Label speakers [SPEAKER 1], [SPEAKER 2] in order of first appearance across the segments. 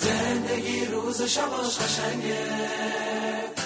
[SPEAKER 1] زندگی روز و شباش قشنگه.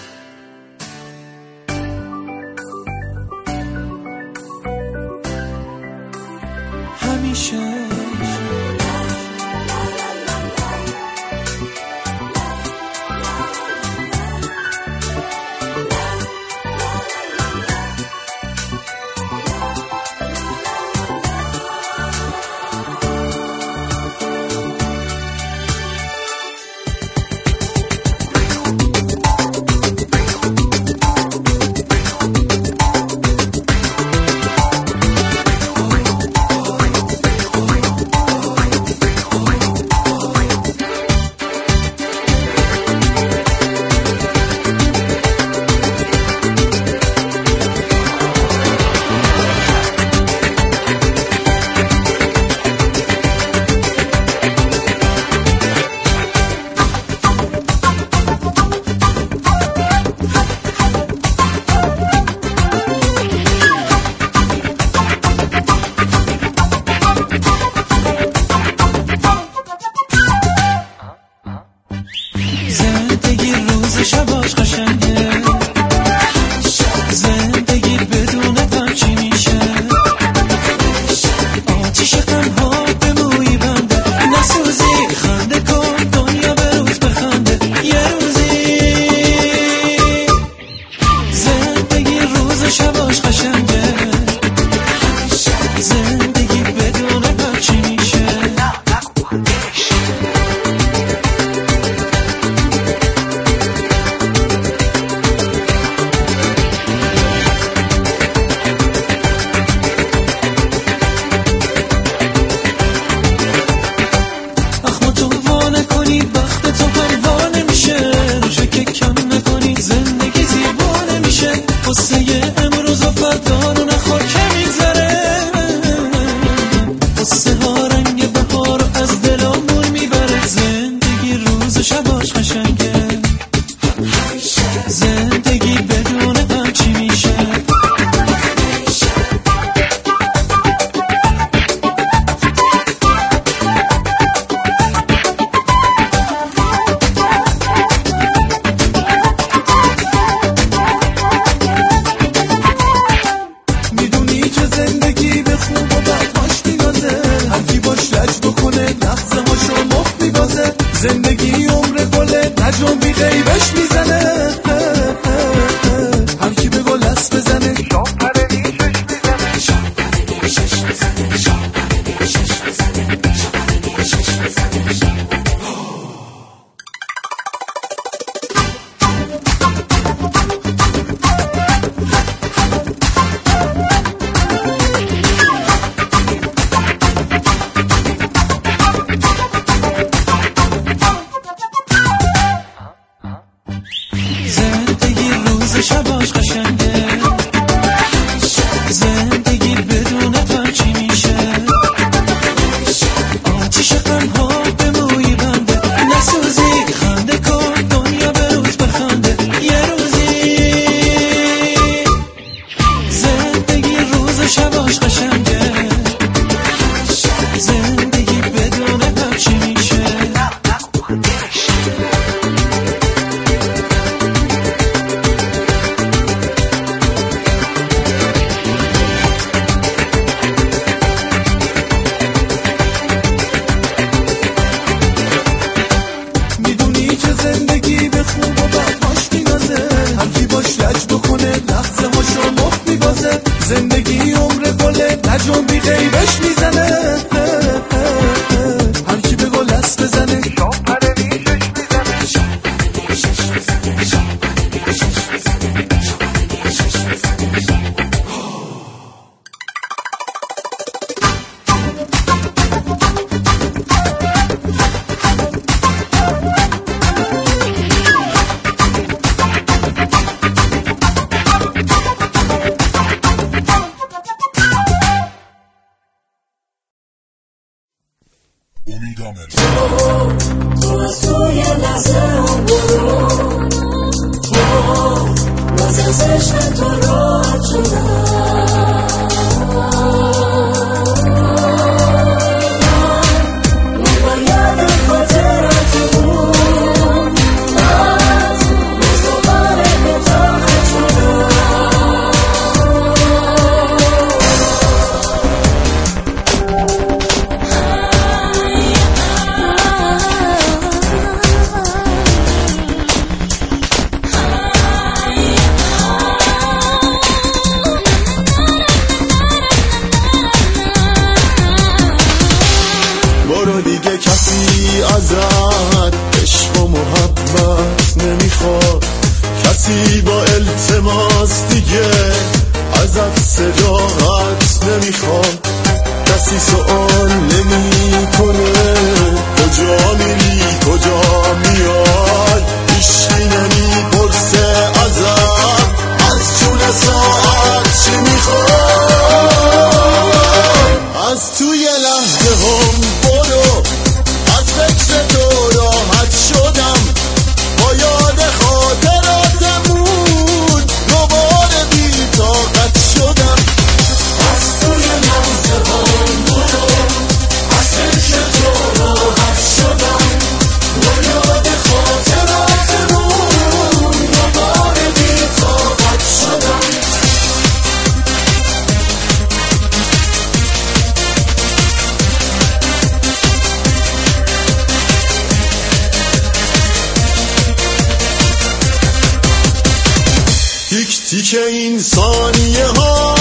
[SPEAKER 1] Shabam. می‌سازه لحظه هاشو مفت میبازه زندگی عمر گله
[SPEAKER 2] نجم بی
[SPEAKER 3] غیبش می‌زنه.
[SPEAKER 2] تیک تیک این ثانیه ها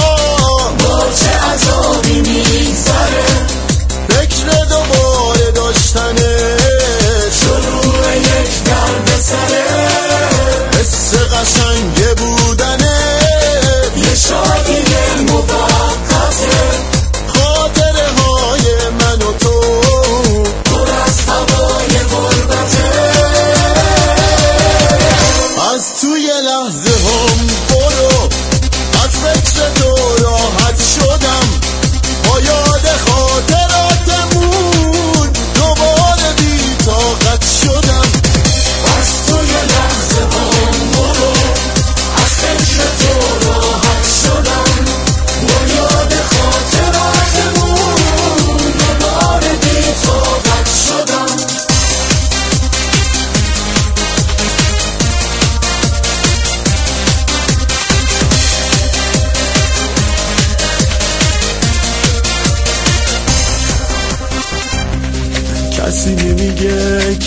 [SPEAKER 3] با چه عذابی میگذره؟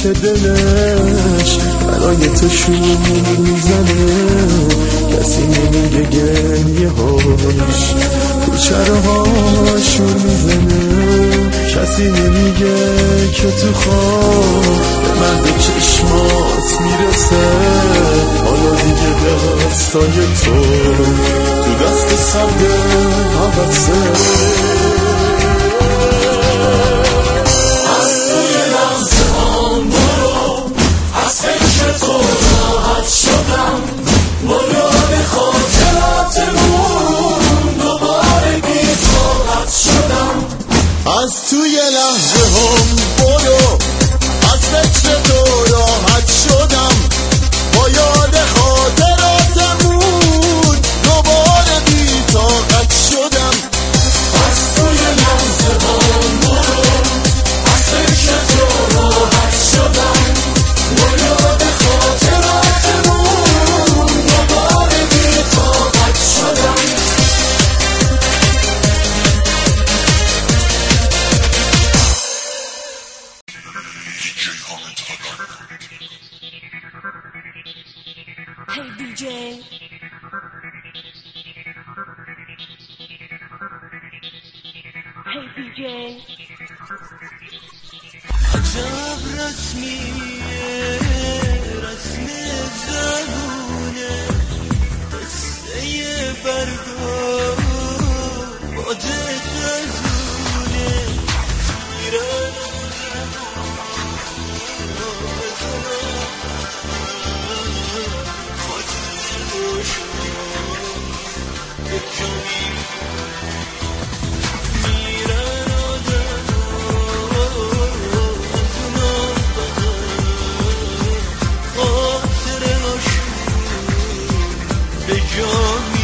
[SPEAKER 2] که دلش برای تو شور می‌زنه. کسی نمیگه گریه هاش تو چرا ها شور می‌زنه. کسی نمیگه که تو خواب به من به چشمات می‌رسه. حالا دیگه دستای تو تو دست سبده حوثه
[SPEAKER 1] DJ. Hey DJ. Acaba resmi به جان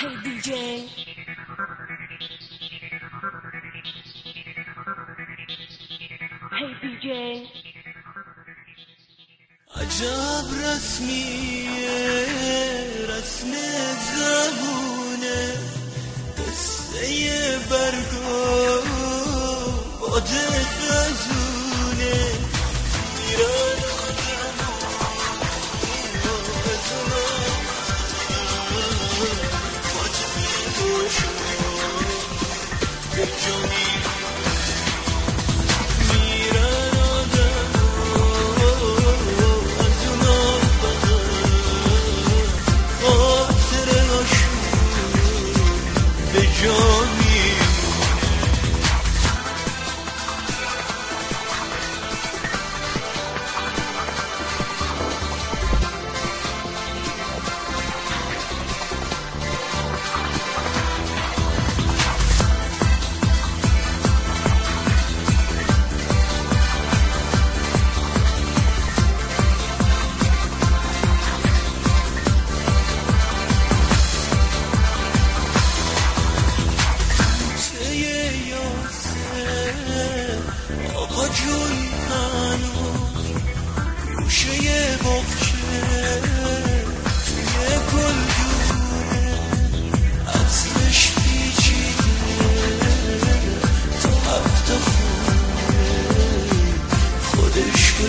[SPEAKER 4] Hey DJ. Hey DJ.
[SPEAKER 1] عجب رسمية رسم زبونه قصه برگو باد خزون